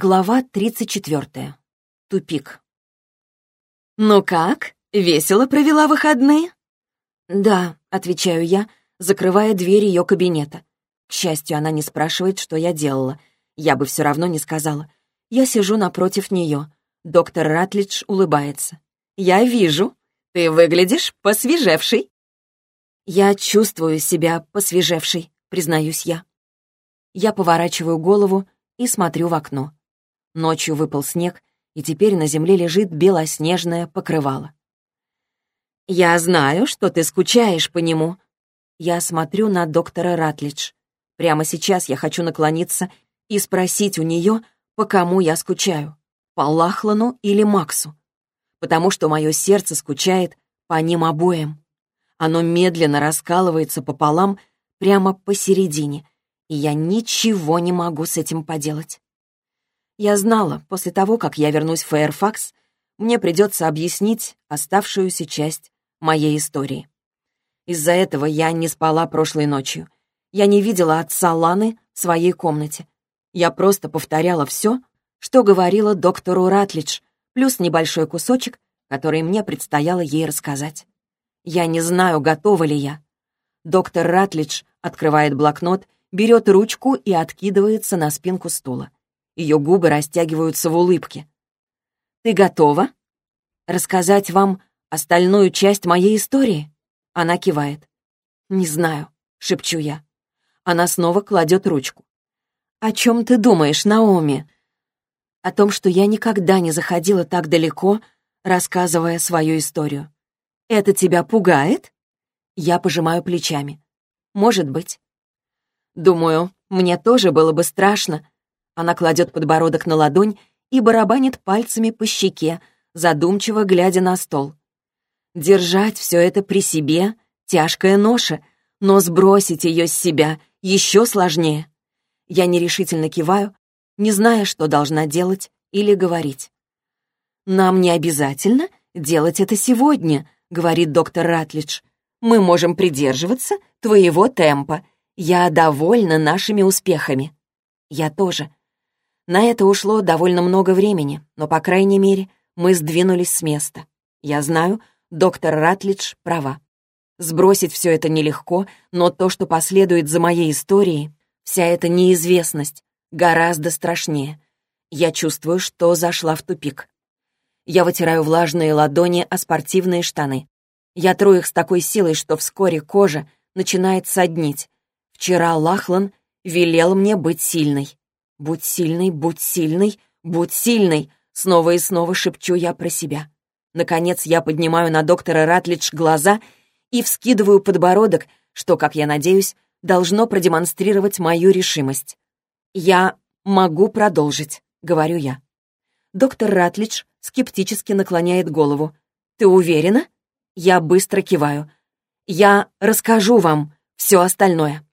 Глава 34. Тупик. «Ну как? Весело провела выходные?» «Да», — отвечаю я, закрывая дверь ее кабинета. К счастью, она не спрашивает, что я делала. Я бы все равно не сказала. Я сижу напротив нее. Доктор Ратлидж улыбается. «Я вижу. Ты выглядишь посвежевшей». «Я чувствую себя посвежевшей», — признаюсь я. Я поворачиваю голову и смотрю в окно. Ночью выпал снег, и теперь на земле лежит белоснежное покрывало. «Я знаю, что ты скучаешь по нему». Я смотрю на доктора Ратлидж. Прямо сейчас я хочу наклониться и спросить у нее, по кому я скучаю, по Лахлану или Максу. Потому что мое сердце скучает по ним обоим. Оно медленно раскалывается пополам прямо посередине, и я ничего не могу с этим поделать. Я знала, после того, как я вернусь в Фэйрфакс, мне придется объяснить оставшуюся часть моей истории. Из-за этого я не спала прошлой ночью. Я не видела отца Ланы в своей комнате. Я просто повторяла все, что говорила доктору Ратлидж, плюс небольшой кусочек, который мне предстояло ей рассказать. Я не знаю, готова ли я. Доктор Ратлидж открывает блокнот, берет ручку и откидывается на спинку стула. Ее губы растягиваются в улыбке. «Ты готова? Рассказать вам остальную часть моей истории?» Она кивает. «Не знаю», — шепчу я. Она снова кладет ручку. «О чем ты думаешь, Наоми?» «О том, что я никогда не заходила так далеко, рассказывая свою историю. Это тебя пугает?» Я пожимаю плечами. «Может быть». «Думаю, мне тоже было бы страшно, она кладет подбородок на ладонь и барабанит пальцами по щеке, задумчиво глядя на стол. Держать все это при себе — тяжкая ноша, но сбросить ее с себя еще сложнее. Я нерешительно киваю, не зная, что должна делать или говорить. «Нам не обязательно делать это сегодня», — говорит доктор Ратлидж. «Мы можем придерживаться твоего темпа. Я довольна нашими успехами». «Я тоже», на это ушло довольно много времени, но, по крайней мере, мы сдвинулись с места. Я знаю, доктор Ратлидж права. Сбросить все это нелегко, но то, что последует за моей историей, вся эта неизвестность, гораздо страшнее. Я чувствую, что зашла в тупик. Я вытираю влажные ладони о спортивные штаны. Я тру их с такой силой, что вскоре кожа начинает соднить. Вчера Лахлан велел мне быть сильной. «Будь сильной, будь сильной, будь сильной!» Снова и снова шепчу я про себя. Наконец я поднимаю на доктора Ратлидж глаза и вскидываю подбородок, что, как я надеюсь, должно продемонстрировать мою решимость. «Я могу продолжить», — говорю я. Доктор Ратлидж скептически наклоняет голову. «Ты уверена?» Я быстро киваю. «Я расскажу вам все остальное».